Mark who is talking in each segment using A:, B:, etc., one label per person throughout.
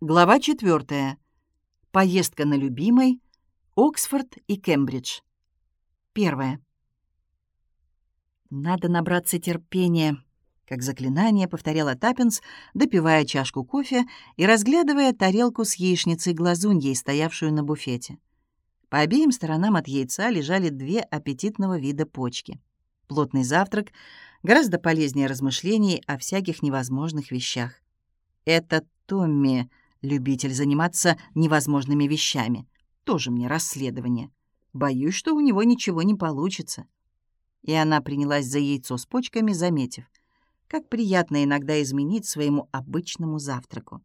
A: Глава 4. Поездка на любимой. Оксфорд и Кембридж. Первое. «Надо набраться терпения», — как заклинание повторяла Таппинс, допивая чашку кофе и разглядывая тарелку с яичницей-глазуньей, стоявшую на буфете. По обеим сторонам от яйца лежали две аппетитного вида почки. Плотный завтрак гораздо полезнее размышлений о всяких невозможных вещах. Это Томми Любитель заниматься невозможными вещами. Тоже мне расследование. Боюсь, что у него ничего не получится. И она принялась за яйцо с почками, заметив, как приятно иногда изменить своему обычному завтраку.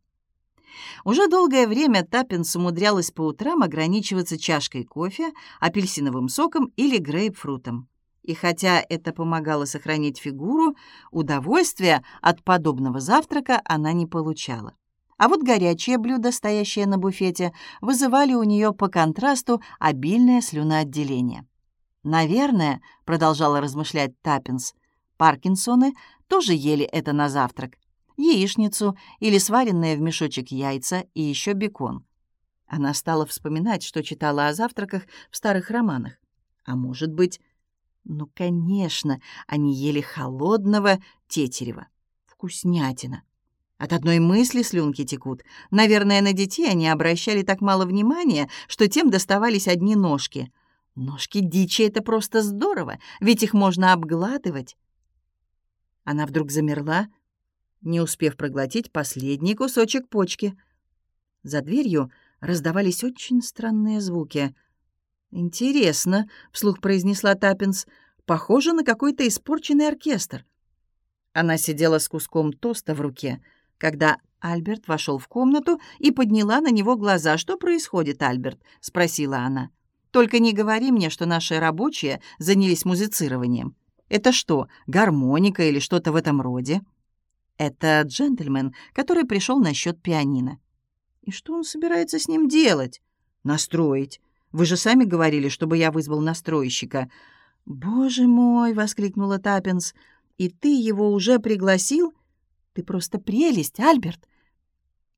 A: Уже долгое время Таппинс умудрялась по утрам ограничиваться чашкой кофе, апельсиновым соком или грейпфрутом. И хотя это помогало сохранить фигуру, удовольствия от подобного завтрака она не получала. А вот горячие блюда, стоящие на буфете, вызывали у нее по контрасту обильное слюноотделение. «Наверное», — продолжала размышлять Таппинс, «Паркинсоны тоже ели это на завтрак. Яичницу или сваренные в мешочек яйца и еще бекон». Она стала вспоминать, что читала о завтраках в старых романах. А может быть... Ну, конечно, они ели холодного тетерева. Вкуснятина. От одной мысли слюнки текут. Наверное, на детей они обращали так мало внимания, что тем доставались одни ножки. Ножки дичи — это просто здорово, ведь их можно обгладывать. Она вдруг замерла, не успев проглотить последний кусочек почки. За дверью раздавались очень странные звуки. «Интересно», — вслух произнесла Таппинс, — «похоже на какой-то испорченный оркестр». Она сидела с куском тоста в руке — когда Альберт вошел в комнату и подняла на него глаза. «Что происходит, Альберт?» — спросила она. «Только не говори мне, что наши рабочие занялись музицированием. Это что, гармоника или что-то в этом роде?» «Это джентльмен, который пришел на счет пианино». «И что он собирается с ним делать?» «Настроить. Вы же сами говорили, чтобы я вызвал настройщика». «Боже мой!» — воскликнула Таппинс. «И ты его уже пригласил?» Ты просто прелесть, Альберт!»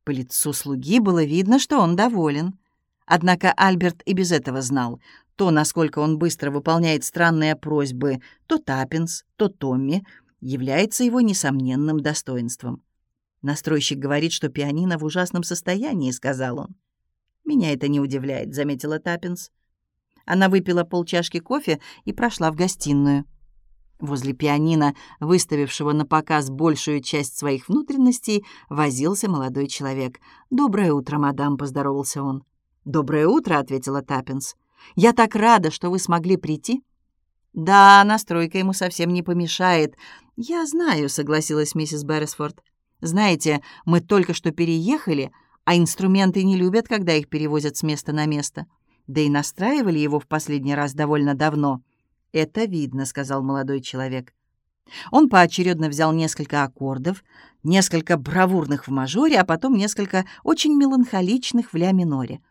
A: По лицу слуги было видно, что он доволен. Однако Альберт и без этого знал то, насколько он быстро выполняет странные просьбы то Таппинс, то Томми, является его несомненным достоинством. «Настройщик говорит, что пианино в ужасном состоянии», — сказал он. «Меня это не удивляет», — заметила Таппинс. Она выпила полчашки кофе и прошла в гостиную. Возле пианино, выставившего на показ большую часть своих внутренностей, возился молодой человек. «Доброе утро, мадам», — поздоровался он. «Доброе утро», — ответила Таппинс. «Я так рада, что вы смогли прийти». «Да, настройка ему совсем не помешает». «Я знаю», — согласилась миссис Берресфорд. «Знаете, мы только что переехали, а инструменты не любят, когда их перевозят с места на место. Да и настраивали его в последний раз довольно давно». «Это видно», — сказал молодой человек. Он поочередно взял несколько аккордов, несколько бравурных в мажоре, а потом несколько очень меланхоличных в ля-миноре.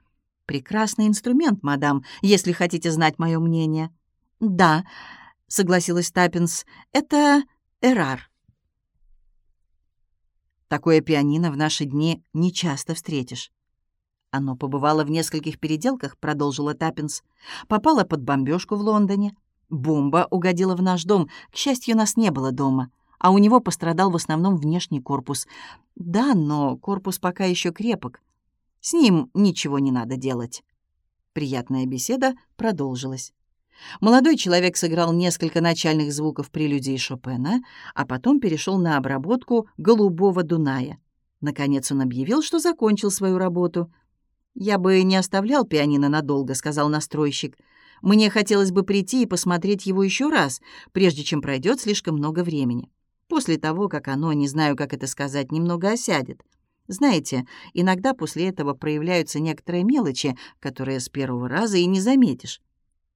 A: «Прекрасный инструмент, мадам, если хотите знать мое мнение». «Да», — согласилась Таппинс, — «это эрар». Такое пианино в наши дни не часто встретишь. Оно побывало в нескольких переделках, продолжила Таппинс. Попало под бомбежку в Лондоне. Бомба угодила в наш дом. К счастью, нас не было дома. А у него пострадал в основном внешний корпус. Да, но корпус пока еще крепок. С ним ничего не надо делать. Приятная беседа продолжилась. Молодой человек сыграл несколько начальных звуков прелюдии Шопена, а потом перешел на обработку «Голубого Дуная». Наконец он объявил, что закончил свою работу. «Я бы не оставлял пианино надолго», — сказал настройщик. Мне хотелось бы прийти и посмотреть его еще раз, прежде чем пройдет слишком много времени. После того, как оно, не знаю, как это сказать, немного осядет. Знаете, иногда после этого проявляются некоторые мелочи, которые с первого раза и не заметишь.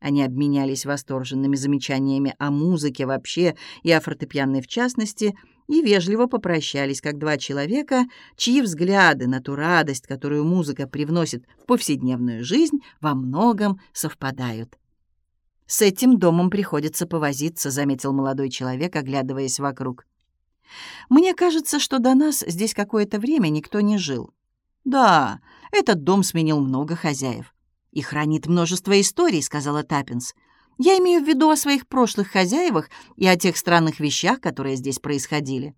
A: Они обменялись восторженными замечаниями о музыке вообще и о фортепианной в частности, и вежливо попрощались, как два человека, чьи взгляды на ту радость, которую музыка привносит в повседневную жизнь, во многом совпадают. «С этим домом приходится повозиться», — заметил молодой человек, оглядываясь вокруг. «Мне кажется, что до нас здесь какое-то время никто не жил». «Да, этот дом сменил много хозяев. И хранит множество историй», — сказала Таппинс. «Я имею в виду о своих прошлых хозяевах и о тех странных вещах, которые здесь происходили».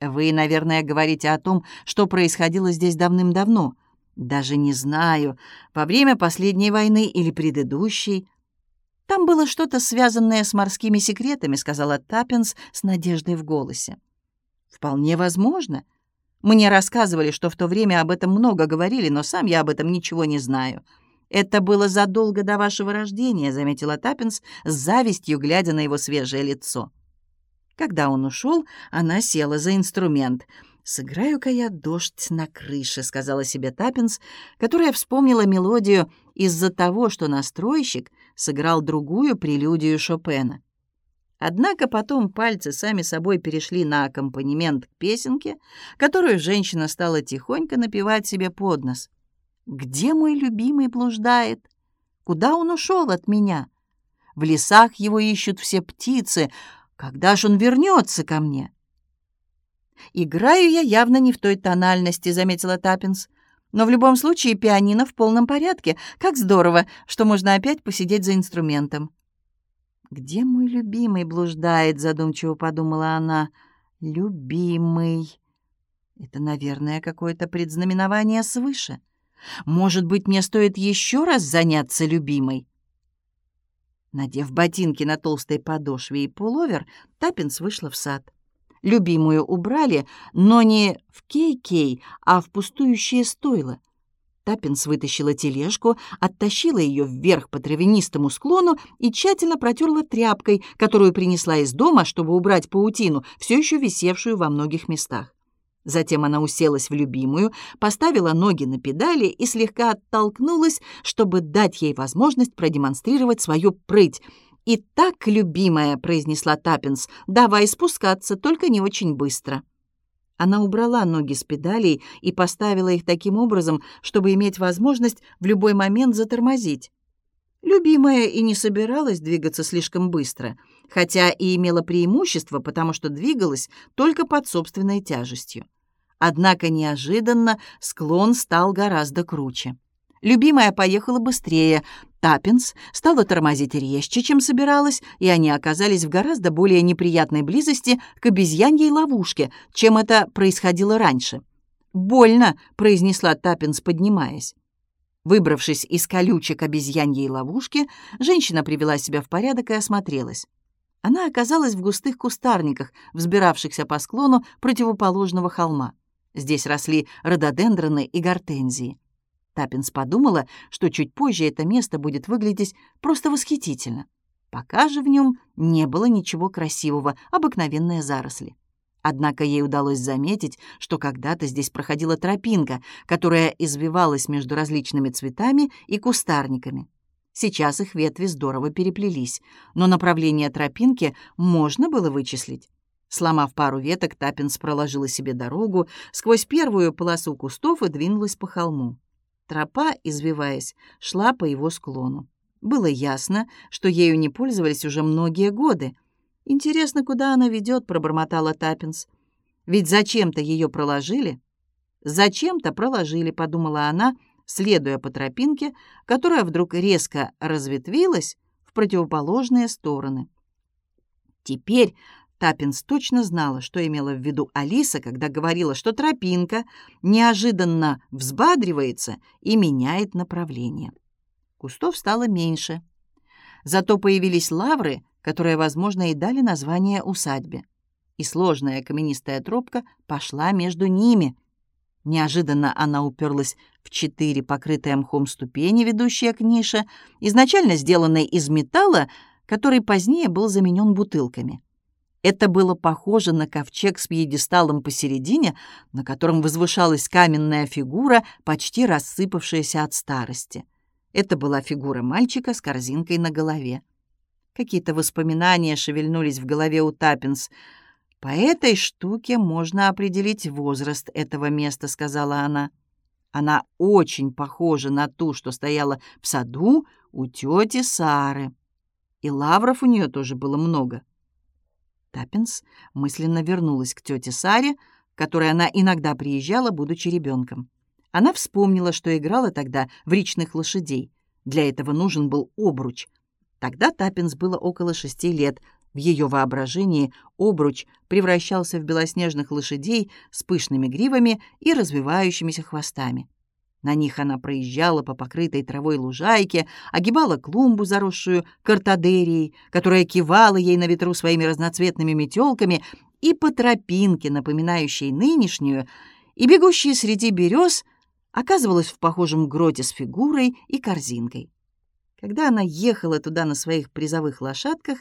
A: «Вы, наверное, говорите о том, что происходило здесь давным-давно. Даже не знаю, во время последней войны или предыдущей». «Там было что-то связанное с морскими секретами», — сказала Таппинс с надеждой в голосе. «Вполне возможно. Мне рассказывали, что в то время об этом много говорили, но сам я об этом ничего не знаю. Это было задолго до вашего рождения, заметила Таппинс с завистью, глядя на его свежее лицо. Когда он ушел, она села за инструмент. «Сыграю-ка я дождь на крыше», — сказала себе Таппинс, которая вспомнила мелодию из-за того, что настройщик сыграл другую прелюдию Шопена. Однако потом пальцы сами собой перешли на аккомпанемент к песенке, которую женщина стала тихонько напевать себе под нос. «Где мой любимый блуждает? Куда он ушел от меня? В лесах его ищут все птицы. Когда ж он вернется ко мне?» «Играю я явно не в той тональности», — заметила Таппинс. «Но в любом случае пианино в полном порядке. Как здорово, что можно опять посидеть за инструментом». «Где мой любимый блуждает?» — задумчиво подумала она. «Любимый». Это, наверное, какое-то предзнаменование свыше. Может быть, мне стоит еще раз заняться любимой? Надев ботинки на толстой подошве и пуловер, Таппинс вышла в сад. Любимую убрали, но не в кей-кей, а в пустующее стойло — Таппинс вытащила тележку, оттащила ее вверх по травянистому склону и тщательно протерла тряпкой, которую принесла из дома, чтобы убрать паутину, все еще висевшую во многих местах. Затем она уселась в любимую, поставила ноги на педали и слегка оттолкнулась, чтобы дать ей возможность продемонстрировать свою прыть. «Итак, любимая», — произнесла Таппинс, — «давай спускаться, только не очень быстро». Она убрала ноги с педалей и поставила их таким образом, чтобы иметь возможность в любой момент затормозить. Любимая и не собиралась двигаться слишком быстро, хотя и имела преимущество, потому что двигалась только под собственной тяжестью. Однако неожиданно склон стал гораздо круче. Любимая поехала быстрее. Таппинс стала тормозить резче, чем собиралась, и они оказались в гораздо более неприятной близости к обезьяньей ловушке, чем это происходило раньше. «Больно», — произнесла Таппинс, поднимаясь. Выбравшись из колючек обезьяньей ловушки, женщина привела себя в порядок и осмотрелась. Она оказалась в густых кустарниках, взбиравшихся по склону противоположного холма. Здесь росли рододендроны и гортензии. Таппинс подумала, что чуть позже это место будет выглядеть просто восхитительно. Пока же в нем не было ничего красивого, обыкновенные заросли. Однако ей удалось заметить, что когда-то здесь проходила тропинка, которая извивалась между различными цветами и кустарниками. Сейчас их ветви здорово переплелись, но направление тропинки можно было вычислить. Сломав пару веток, Таппинс проложила себе дорогу сквозь первую полосу кустов и двинулась по холму. Тропа, извиваясь, шла по его склону. Было ясно, что ею не пользовались уже многие годы. «Интересно, куда она ведет?» — пробормотала Таппинс. «Ведь зачем-то ее проложили?» «Зачем-то проложили», — подумала она, следуя по тропинке, которая вдруг резко разветвилась в противоположные стороны. Теперь Таппинс точно знала, что имела в виду Алиса, когда говорила, что тропинка неожиданно взбадривается и меняет направление. Кустов стало меньше. Зато появились лавры, которые, возможно, и дали название усадьбе. И сложная каменистая тропка пошла между ними. Неожиданно она уперлась в четыре покрытые мхом ступени, ведущие к нише, изначально сделанной из металла, который позднее был заменен бутылками. Это было похоже на ковчег с пьедесталом посередине, на котором возвышалась каменная фигура, почти рассыпавшаяся от старости. Это была фигура мальчика с корзинкой на голове. Какие-то воспоминания шевельнулись в голове у Таппинс. «По этой штуке можно определить возраст этого места», — сказала она. «Она очень похожа на ту, что стояла в саду у тети Сары. И лавров у нее тоже было много». Таппинс мысленно вернулась к тете Саре, которой она иногда приезжала, будучи ребенком. Она вспомнила, что играла тогда в речных лошадей. Для этого нужен был обруч. Тогда Таппинс было около шести лет. В ее воображении обруч превращался в белоснежных лошадей с пышными гривами и развивающимися хвостами. На них она проезжала по покрытой травой лужайке, огибала клумбу, заросшую картадерией, которая кивала ей на ветру своими разноцветными метелками, и по тропинке, напоминающей нынешнюю, и бегущей среди берез, оказывалась в похожем гроте с фигурой и корзинкой. Когда она ехала туда на своих призовых лошадках,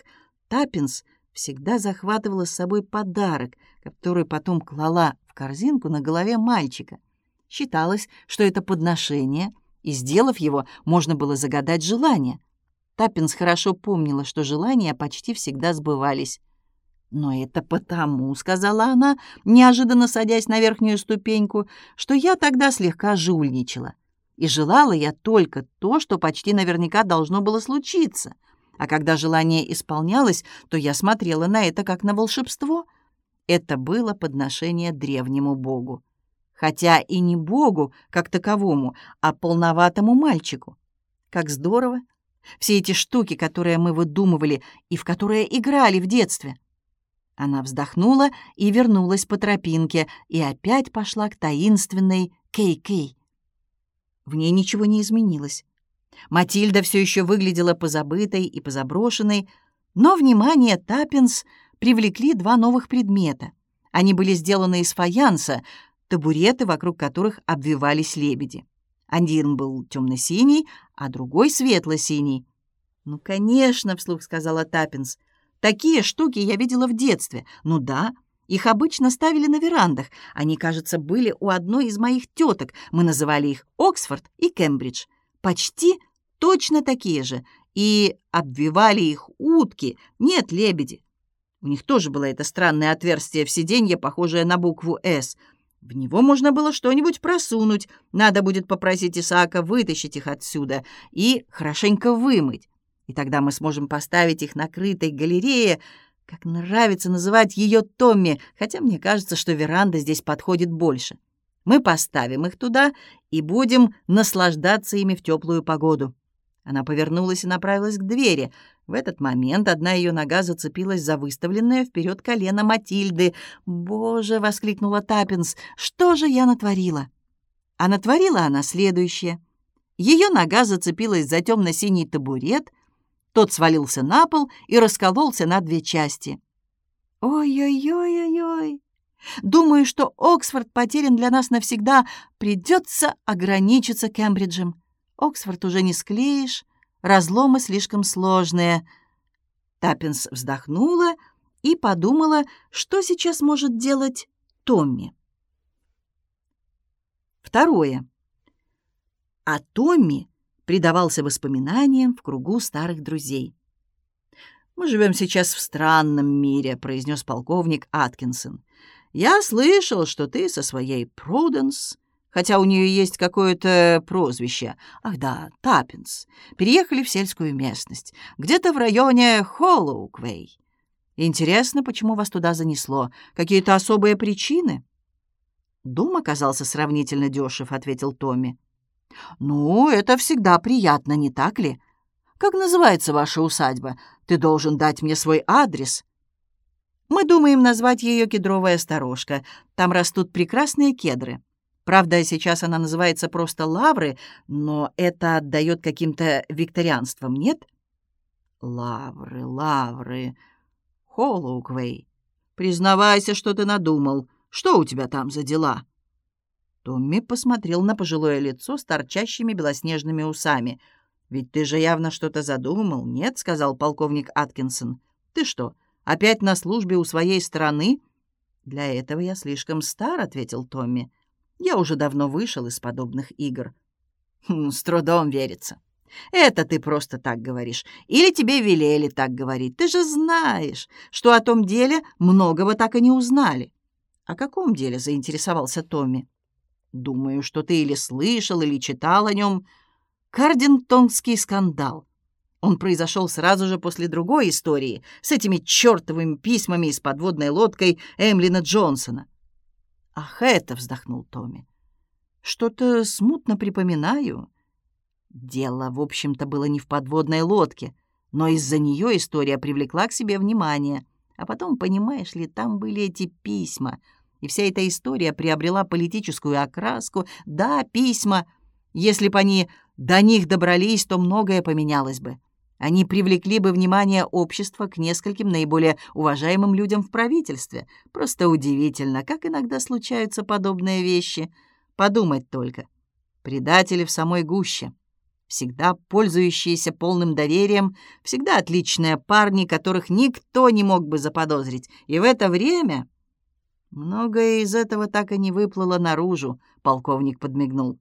A: Таппинс всегда захватывала с собой подарок, который потом клала в корзинку на голове мальчика. Считалось, что это подношение, и, сделав его, можно было загадать желание. Таппинс хорошо помнила, что желания почти всегда сбывались. «Но это потому», — сказала она, неожиданно садясь на верхнюю ступеньку, «что я тогда слегка жульничала. И желала я только то, что почти наверняка должно было случиться. А когда желание исполнялось, то я смотрела на это как на волшебство. Это было подношение древнему богу. Хотя и не богу как таковому, а полноватому мальчику. Как здорово! Все эти штуки, которые мы выдумывали и в которые играли в детстве — она вздохнула и вернулась по тропинке, и опять пошла к таинственной Кей-Кей. В ней ничего не изменилось. Матильда все еще выглядела позабытой и позаброшенной, но внимание Таппинс привлекли два новых предмета. Они были сделаны из фаянса, табуреты, вокруг которых обвивались лебеди. Один был темно-синий, а другой светло-синий. «Ну, конечно», — вслух сказала Таппинс, — Такие штуки я видела в детстве. Ну да, их обычно ставили на верандах. Они, кажется, были у одной из моих теток. Мы называли их Оксфорд и Кембридж. Почти точно такие же. И обвивали их утки, нет, лебеди. У них тоже было это странное отверстие в сиденье, похожее на букву «С». В него можно было что-нибудь просунуть. Надо будет попросить Исаака вытащить их отсюда и хорошенько вымыть. И тогда мы сможем поставить их на крытой галерее, как нравится называть ее Томми, хотя мне кажется, что веранда здесь подходит больше. Мы поставим их туда и будем наслаждаться ими в теплую погоду». Она повернулась и направилась к двери. В этот момент одна ее нога зацепилась за выставленное вперед колено Матильды. «Боже!» — воскликнула Таппинс. «Что же я натворила?» А натворила она следующее. Ее нога зацепилась за темно-синий табурет — тот свалился на пол и раскололся на две части. «Ой-ой-ой-ой-ой! Думаю, что Оксфорд потерян для нас навсегда. Придется ограничиться Кембриджем. Оксфорд уже не склеишь, разломы слишком сложные». Таппинс вздохнула и подумала, что сейчас может делать Томми. Второе. А Томми предавался воспоминаниям в кругу старых друзей. «Мы живем сейчас в странном мире», — произнес полковник Аткинсон. «Я слышал, что ты со своей Пруденс, хотя у нее есть какое-то прозвище, ах да, Таппинс, переехали в сельскую местность, где-то в районе Холлоуквей. Интересно, почему вас туда занесло? Какие-то особые причины?» «Дом оказался сравнительно дешев», — ответил Томми. «Ну, это всегда приятно, не так ли? Как называется ваша усадьба? Ты должен дать мне свой адрес». «Мы думаем назвать ее кедровая сторожка. Там растут прекрасные кедры. Правда, сейчас она называется просто лавры, но это отдает каким-то викторианством, нет?» «Лавры, лавры. Холлоуквей. Признавайся, что ты надумал. Что у тебя там за дела?» Томми посмотрел на пожилое лицо с торчащими белоснежными усами. «Ведь ты же явно что-то задумал, нет?» — сказал полковник Аткинсон. «Ты что, опять на службе у своей страны?» «Для этого я слишком стар», — ответил Томми. «Я уже давно вышел из подобных игр». «Хм, «С трудом верится. Это ты просто так говоришь. Или тебе велели так говорить. Ты же знаешь, что о том деле многого так и не узнали». «О каком деле?» — заинтересовался Томми. Думаю, что ты или слышал, или читал о нем. Кардингтонский скандал. Он произошел сразу же после другой истории с этими чертовыми письмами с подводной лодкой Эмлина Джонсона. «Ах, это!» — вздохнул Томми. Что-то смутно припоминаю. Дело, в общем-то, было не в подводной лодке, но из-за нее история привлекла к себе внимание. А потом, понимаешь ли, там были эти письма, и вся эта история приобрела политическую окраску. Да, письма. Если бы они до них добрались, то многое поменялось бы. Они привлекли бы внимание общества к нескольким наиболее уважаемым людям в правительстве. Просто удивительно, как иногда случаются подобные вещи. Подумать только. Предатели в самой гуще. Всегда пользующиеся полным доверием, всегда отличные парни, которых никто не мог бы заподозрить. И в это время... Многое из этого так и не выплыло наружу, полковник подмигнул.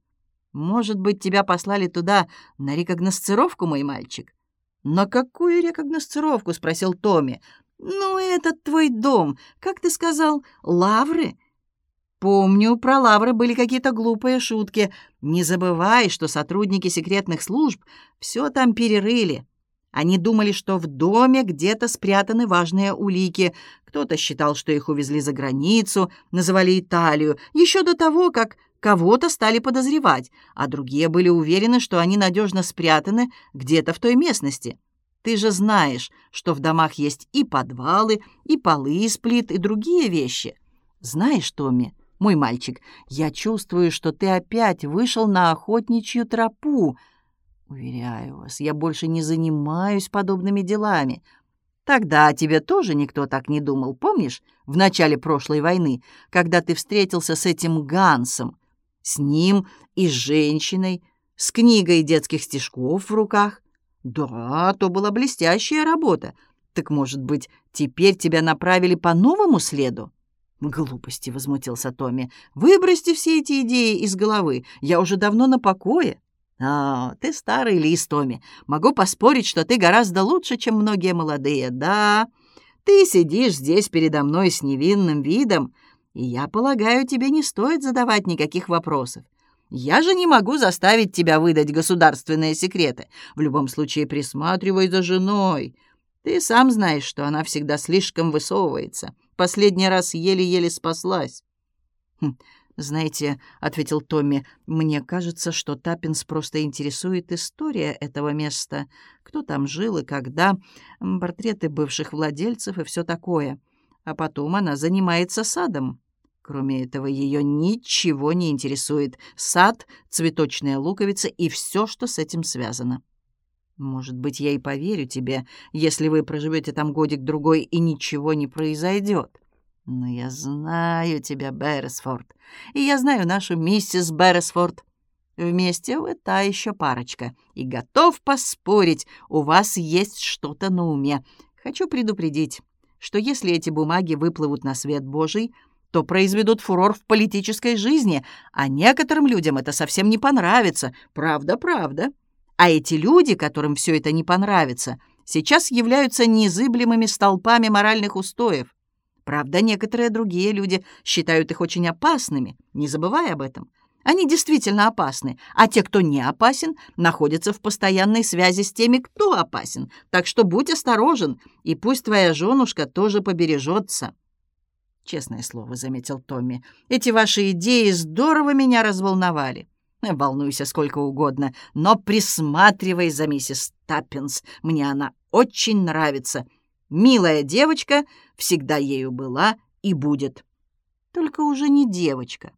A: Может быть, тебя послали туда на рекогносцировку, мой мальчик? «На какую рекогносцировку?» — спросил Томми. «Ну, этот твой дом. Как ты сказал, лавры?» «Помню, про лавры были какие-то глупые шутки. Не забывай, что сотрудники секретных служб все там перерыли. Они думали, что в доме где-то спрятаны важные улики. Кто-то считал, что их увезли за границу, называли Италию, еще до того, как Кого-то стали подозревать, а другие были уверены, что они надежно спрятаны где-то в той местности. Ты же знаешь, что в домах есть и подвалы, и полы из плит, и другие вещи. Знаешь, Томми, мой мальчик, я чувствую, что ты опять вышел на охотничью тропу. Уверяю вас, я больше не занимаюсь подобными делами. Тогда тебе тоже никто так не думал, помнишь, в начале прошлой войны, когда ты встретился с этим Гансом? С ним и с женщиной, с книгой детских стишков в руках. Да, то была блестящая работа. Так, может быть, теперь тебя направили по новому следу? Глупости, возмутился Томми. Выбросьте все эти идеи из головы. Я уже давно на покое. А, ты старый лис, Томми. Могу поспорить, что ты гораздо лучше, чем многие молодые. Да, ты сидишь здесь передо мной с невинным видом, и я полагаю, тебе не стоит задавать никаких вопросов. Я же не могу заставить тебя выдать государственные секреты. В любом случае присматривай за женой. Ты сам знаешь, что она всегда слишком высовывается. Последний раз еле-еле спаслась. Хм, «Знаете», — ответил Томми, — «мне кажется, что Таппинс просто интересует история этого места. Кто там жил и когда, портреты бывших владельцев и все такое. А потом она занимается садом. Кроме этого, ее ничего не интересует. Сад, цветочная луковица и все, что с этим связано. Может быть, я и поверю тебе, если вы проживете там годик-другой и ничего не произойдет. Но я знаю тебя, Берресфорд, и я знаю нашу миссис Берресфорд. Вместе вы та еще парочка, и готов поспорить, у вас есть что-то на уме. Хочу предупредить, что если эти бумаги выплывут на свет Божий — то произведут фурор в политической жизни, а некоторым людям это совсем не понравится. Правда, правда. А эти люди, которым все это не понравится, сейчас являются незыблемыми столпами моральных устоев. Правда, некоторые другие люди считают их очень опасными, не забывай об этом. Они действительно опасны, а те, кто не опасен, находятся в постоянной связи с теми, кто опасен. Так что будь осторожен, и пусть твоя женушка тоже побережется. «Честное слово», — заметил Томми, — «эти ваши идеи здорово меня разволновали. Волнуйся сколько угодно, но присматривай за миссис Таппинс. Мне она очень нравится. Милая девочка, всегда ею была и будет. Только уже не девочка».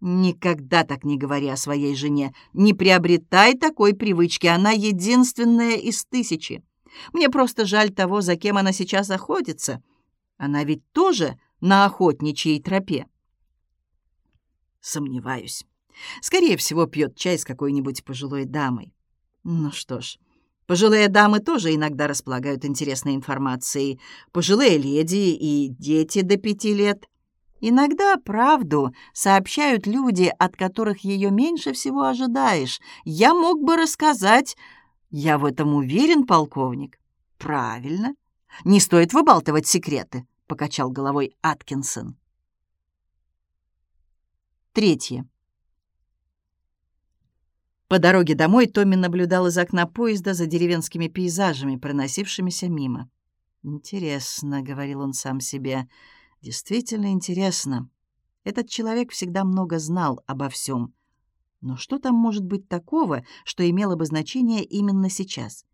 A: «Никогда так не говори о своей жене. Не приобретай такой привычки. Она единственная из тысячи. Мне просто жаль того, за кем она сейчас охотится. Она ведь тоже на охотничьей тропе? Сомневаюсь. Скорее всего, пьет чай с какой-нибудь пожилой дамой. Ну что ж, пожилые дамы тоже иногда располагают интересной информацией. Пожилые леди и дети до пяти лет. Иногда правду сообщают люди, от которых ее меньше всего ожидаешь. Я мог бы рассказать... Я в этом уверен, полковник. Правильно. Не стоит выбалтывать секреты покачал головой Аткинсон. Третье. По дороге домой Томми наблюдал из окна поезда за деревенскими пейзажами, проносившимися мимо. «Интересно», — говорил он сам себе, — «действительно интересно. Этот человек всегда много знал обо всем. Но что там может быть такого, что имело бы значение именно сейчас?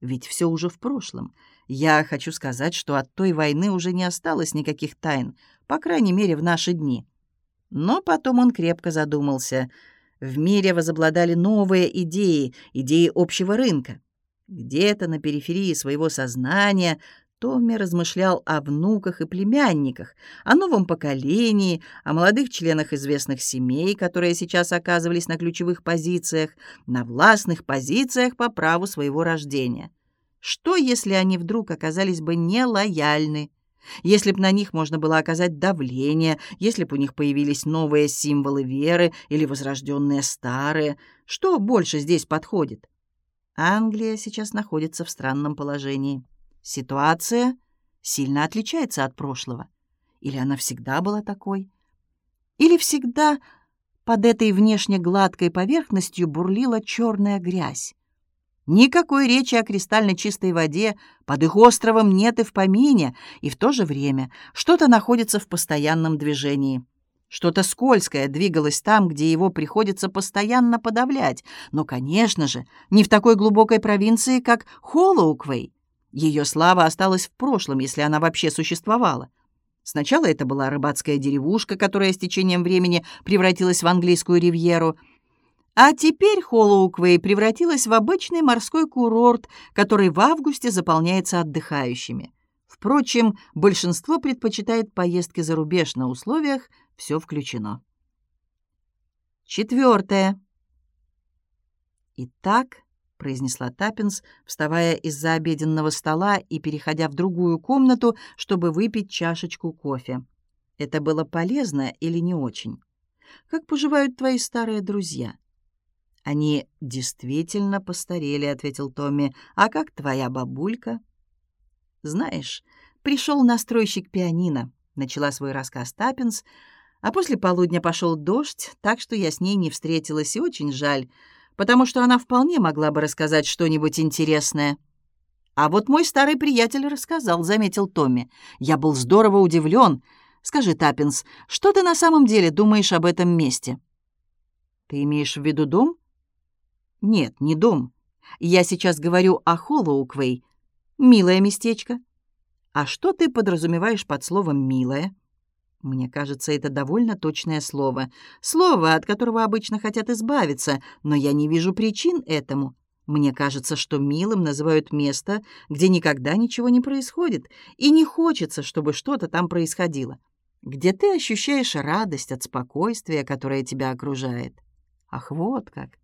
A: Ведь все уже в прошлом. Я хочу сказать, что от той войны уже не осталось никаких тайн, по крайней мере, в наши дни. Но потом он крепко задумался. В мире возобладали новые идеи, идеи общего рынка. Где-то на периферии своего сознания Томми размышлял о внуках и племянниках, о новом поколении, о молодых членах известных семей, которые сейчас оказывались на ключевых позициях, на властных позициях по праву своего рождения. Что, если они вдруг оказались бы нелояльны? Если б на них можно было оказать давление, если б у них появились новые символы веры или возрожденные старые, что больше здесь подходит? Англия сейчас находится в странном положении. Ситуация сильно отличается от прошлого. Или она всегда была такой? Или всегда под этой внешне гладкой поверхностью бурлила черная грязь? Никакой речи о кристально чистой воде под их островом нет и в помине, и в то же время что-то находится в постоянном движении. Что-то скользкое двигалось там, где его приходится постоянно подавлять, но, конечно же, не в такой глубокой провинции, как Холлоуквей. Ее слава осталась в прошлом, если она вообще существовала. Сначала это была рыбацкая деревушка, которая с течением времени превратилась в английскую ривьеру. А теперь Холлоуквей превратилась в обычный морской курорт, который в августе заполняется отдыхающими. Впрочем, большинство предпочитает поездки за рубеж на условиях «все включено». Четвертое. Итак, — произнесла Таппинс, вставая из-за обеденного стола и переходя в другую комнату, чтобы выпить чашечку кофе. «Это было полезно или не очень? Как поживают твои старые друзья?» «Они действительно постарели», — ответил Томми. «А как твоя бабулька?» «Знаешь, пришел настройщик пианино», — начала свой рассказ Таппинс, «а после полудня пошел дождь, так что я с ней не встретилась, и очень жаль» потому что она вполне могла бы рассказать что-нибудь интересное. «А вот мой старый приятель рассказал», — заметил Томми. «Я был здорово удивлен. Скажи, Таппинс, что ты на самом деле думаешь об этом месте?» «Ты имеешь в виду дом?» «Нет, не дом. Я сейчас говорю о Холлоуквей. Милое местечко. А что ты подразумеваешь под словом «милое»?» Мне кажется, это довольно точное слово. Слово, от которого обычно хотят избавиться, но я не вижу причин этому. Мне кажется, что милым называют место, где никогда ничего не происходит, и не хочется, чтобы что-то там происходило. Где ты ощущаешь радость от спокойствия, которое тебя окружает. Ах, вот как.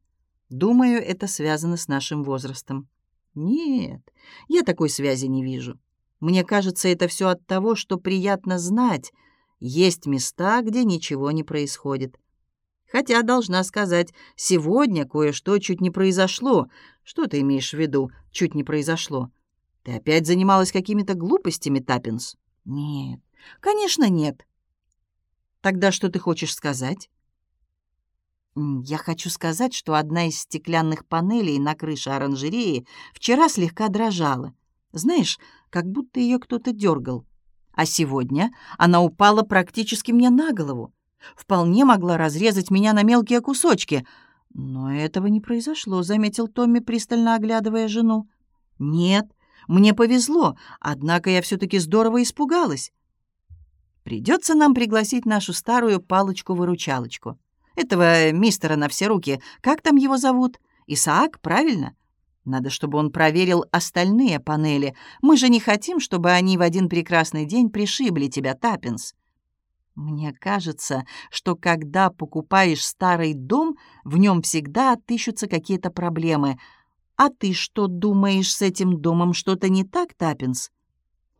A: Думаю, это связано с нашим возрастом. Нет, я такой связи не вижу. Мне кажется, это все от того, что приятно знать — есть места, где ничего не происходит. Хотя, должна сказать, сегодня кое-что чуть не произошло. Что ты имеешь в виду, чуть не произошло? Ты опять занималась какими-то глупостями, Таппинс? Нет, конечно, нет. Тогда что ты хочешь сказать? Я хочу сказать, что одна из стеклянных панелей на крыше оранжереи вчера слегка дрожала. Знаешь, как будто ее кто-то дергал. А сегодня она упала практически мне на голову. Вполне могла разрезать меня на мелкие кусочки. Но этого не произошло, заметил Томми, пристально оглядывая жену. Нет, мне повезло, однако я все-таки здорово испугалась. Придется нам пригласить нашу старую палочку-выручалочку. Этого мистера на все руки, как там его зовут? Исаак, правильно? Надо, чтобы он проверил остальные панели. Мы же не хотим, чтобы они в один прекрасный день пришибли тебя, Таппинс. Мне кажется, что когда покупаешь старый дом, в нем всегда отыщутся какие-то проблемы. А ты что думаешь, с этим домом что-то не так, Таппинс?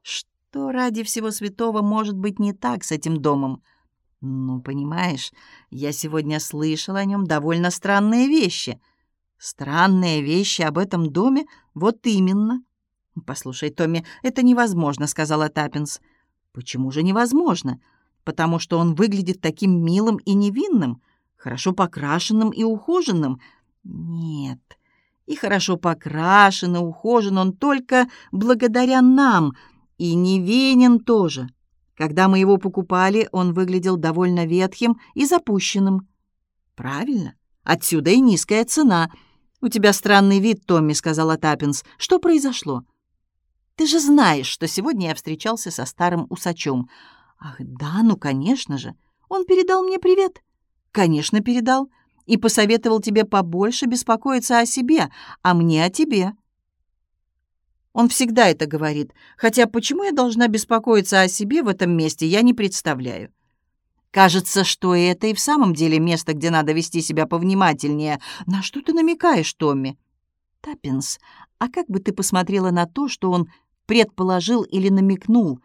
A: Что ради всего святого может быть не так с этим домом? Ну, понимаешь, я сегодня слышал о нем довольно странные вещи — Странные вещи об этом доме? Вот именно. «Послушай, Томми, это невозможно», — сказала Таппинс. «Почему же невозможно? Потому что он выглядит таким милым и невинным, хорошо покрашенным и ухоженным. Нет, и хорошо покрашен и ухожен он только благодаря нам, и невинен тоже. Когда мы его покупали, он выглядел довольно ветхим и запущенным. Правильно? Отсюда и низкая цена. У тебя странный вид, Томми, сказала Таппинс. Что произошло? Ты же знаешь, что сегодня я встречался со старым усачом. Ах, да, ну, конечно же. Он передал мне привет. Конечно, передал. И посоветовал тебе побольше беспокоиться о себе, а мне о тебе. Он всегда это говорит, хотя почему я должна беспокоиться о себе в этом месте, я не представляю. Кажется, что это и в самом деле место, где надо вести себя повнимательнее. На что ты намекаешь, Томми? Таппинс, а как бы ты посмотрела на то, что он предположил или намекнул?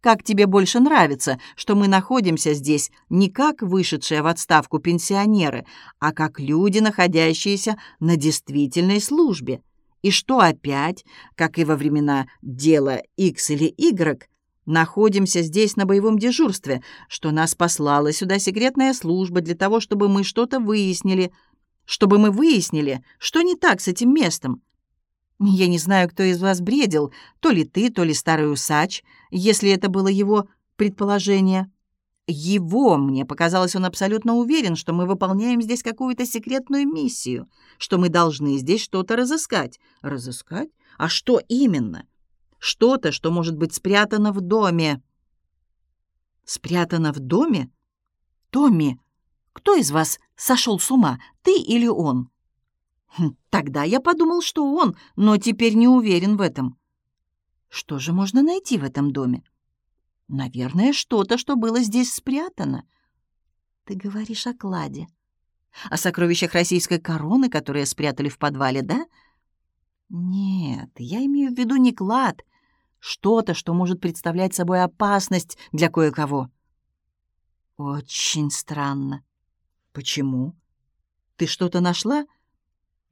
A: Как тебе больше нравится, что мы находимся здесь не как вышедшие в отставку пенсионеры, а как люди, находящиеся на действительной службе? И что опять, как и во времена дела X или Y, находимся здесь на боевом дежурстве, что нас послала сюда секретная служба для того, чтобы мы что-то выяснили, чтобы мы выяснили, что не так с этим местом. Я не знаю, кто из вас бредил, то ли ты, то ли старый усач, если это было его предположение. Его, мне показалось, он абсолютно уверен, что мы выполняем здесь какую-то секретную миссию, что мы должны здесь что-то разыскать. Разыскать? А что именно? Что-то, что может быть спрятано в доме. Спрятано в доме? Томми, кто из вас сошел с ума, ты или он? Хм, тогда я подумал, что он, но теперь не уверен в этом. Что же можно найти в этом доме? Наверное, что-то, что было здесь спрятано. Ты говоришь о кладе. О сокровищах российской короны, которые спрятали в подвале, да? Нет, я имею в виду не клад, что-то, что может представлять собой опасность для кое-кого. Очень странно. Почему? Ты что-то нашла?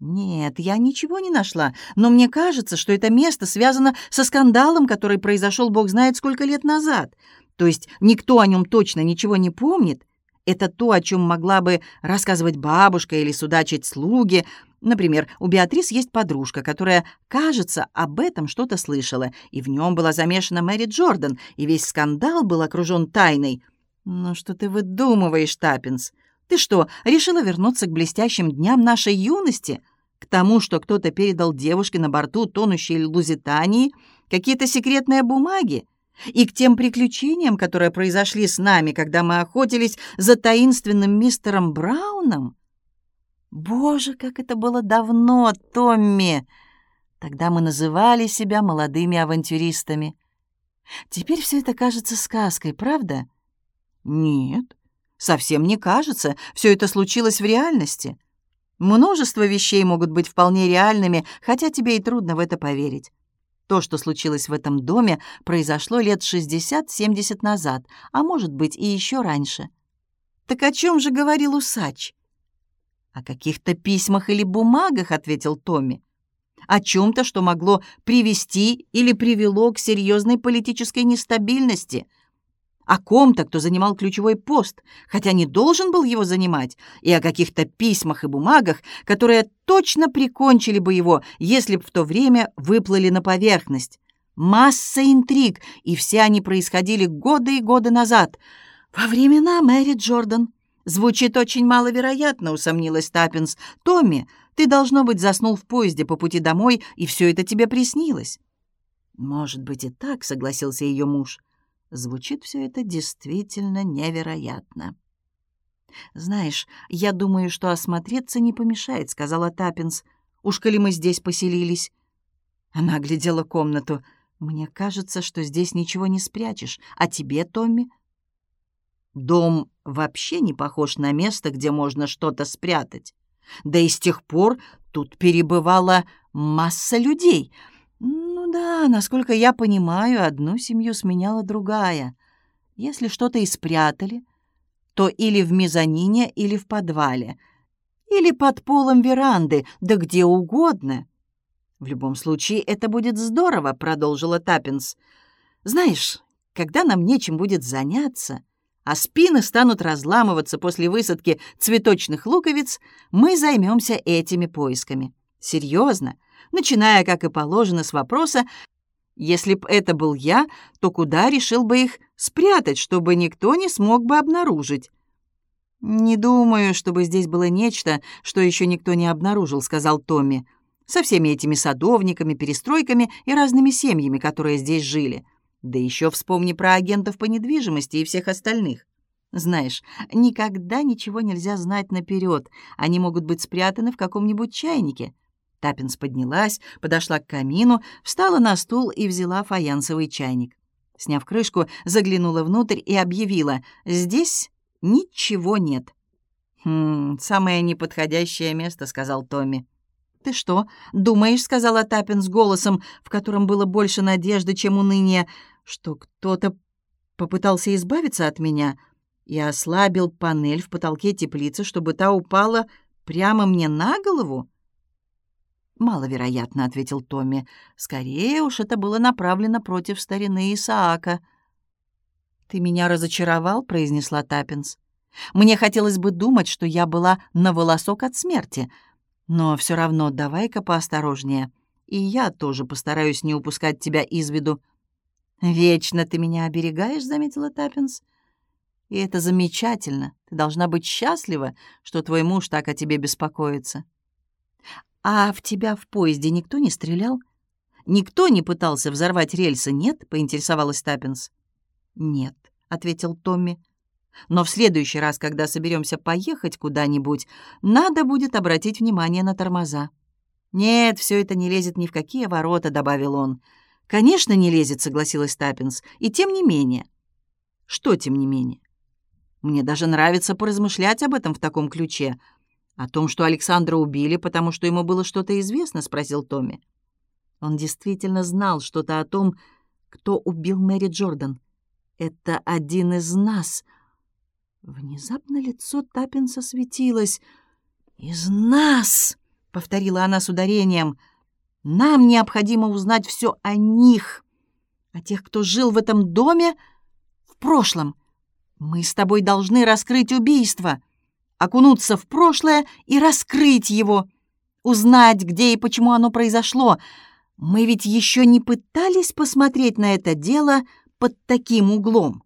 A: Нет, я ничего не нашла, но мне кажется, что это место связано со скандалом, который произошел бог знает сколько лет назад. То есть никто о нем точно ничего не помнит. Это то, о чем могла бы рассказывать бабушка или судачить слуги, Например, у Беатрис есть подружка, которая, кажется, об этом что-то слышала, и в нем была замешана Мэри Джордан, и весь скандал был окружен тайной. «Ну что ты выдумываешь, Таппинс? Ты что, решила вернуться к блестящим дням нашей юности? К тому, что кто-то передал девушке на борту тонущей Лузитании какие-то секретные бумаги?» И к тем приключениям, которые произошли с нами, когда мы охотились за таинственным мистером Брауном? Боже, как это было давно, Томми! Тогда мы называли себя молодыми авантюристами. Теперь все это кажется сказкой, правда? Нет, совсем не кажется. Все это случилось в реальности. Множество вещей могут быть вполне реальными, хотя тебе и трудно в это поверить. То, что случилось в этом доме, произошло лет 60-70 назад, а может быть и еще раньше. Так о чем же говорил усач? «О каких-то письмах или бумагах», — ответил Томми. «О чем-то, что могло привести или привело к серьезной политической нестабильности. О ком-то, кто занимал ключевой пост, хотя не должен был его занимать, и о каких-то письмах и бумагах, которые точно прикончили бы его, если б в то время выплыли на поверхность. Масса интриг, и все они происходили годы и годы назад, во времена Мэри Джордан». «Звучит очень маловероятно», — усомнилась Таппинс. «Томми, ты, должно быть, заснул в поезде по пути домой, и все это тебе приснилось». «Может быть и так», — согласился ее муж. «Звучит все это действительно невероятно». «Знаешь, я думаю, что осмотреться не помешает», — сказала Таппинс. «Уж коли мы здесь поселились». Она оглядела комнату. «Мне кажется, что здесь ничего не спрячешь. А тебе, Томми?» Дом вообще не похож на место, где можно что-то спрятать. Да и с тех пор тут перебывала масса людей. Да, насколько я понимаю, одну семью сменяла другая. Если что-то и спрятали, то или в мезонине, или в подвале, или под полом веранды, да где угодно. В любом случае, это будет здорово, продолжила Таппинс. Знаешь, когда нам нечем будет заняться, а спины станут разламываться после высадки цветочных луковиц, мы займемся этими поисками. Серьезно, начиная, как и положено, с вопроса, если б это был я, то куда решил бы их спрятать, чтобы никто не смог бы обнаружить? «Не думаю, чтобы здесь было нечто, что еще никто не обнаружил», — сказал Томми. «Со всеми этими садовниками, перестройками и разными семьями, которые здесь жили. Да еще вспомни про агентов по недвижимости и всех остальных. Знаешь, никогда ничего нельзя знать наперед. Они могут быть спрятаны в каком-нибудь чайнике». Таппинс поднялась, подошла к камину, встала на стул и взяла фаянсовый чайник. Сняв крышку, заглянула внутрь и объявила «Здесь ничего нет». «Хм, самое неподходящее место», — сказал Томми. «Ты что, думаешь, — сказала Таппин с голосом, в котором было больше надежды, чем уныния, — что кто-то попытался избавиться от меня и ослабил панель в потолке теплицы, чтобы та упала прямо мне на голову?» «Маловероятно», — ответил Томми. «Скорее уж это было направлено против старины Исаака». «Ты меня разочаровал», — произнесла Таппинс. «Мне хотелось бы думать, что я была на волосок от смерти. Но все равно давай-ка поосторожнее. И я тоже постараюсь не упускать тебя из виду». «Вечно ты меня оберегаешь», — заметила Таппинс. «И это замечательно. Ты должна быть счастлива, что твой муж так о тебе беспокоится». «А в тебя в поезде никто не стрелял? Никто не пытался взорвать рельсы, нет?» — поинтересовалась Таппинс. «Нет», — ответил Томми. «Но в следующий раз, когда соберемся поехать куда-нибудь, надо будет обратить внимание на тормоза». «Нет, все это не лезет ни в какие ворота», — добавил он. «Конечно, не лезет», — согласилась Таппинс. «И тем не менее». «Что тем не менее?» «Мне даже нравится поразмышлять об этом в таком ключе», «О том, что Александра убили, потому что ему было что-то известно?» — спросил Томми. Он действительно знал что-то о том, кто убил Мэри Джордан. «Это один из нас». Внезапно лицо Таппинса светилось. «Из нас!» — повторила она с ударением. «Нам необходимо узнать все о них, о тех, кто жил в этом доме в прошлом. Мы с тобой должны раскрыть убийство» окунуться в прошлое и раскрыть его, узнать, где и почему оно произошло. Мы ведь еще не пытались посмотреть на это дело под таким углом.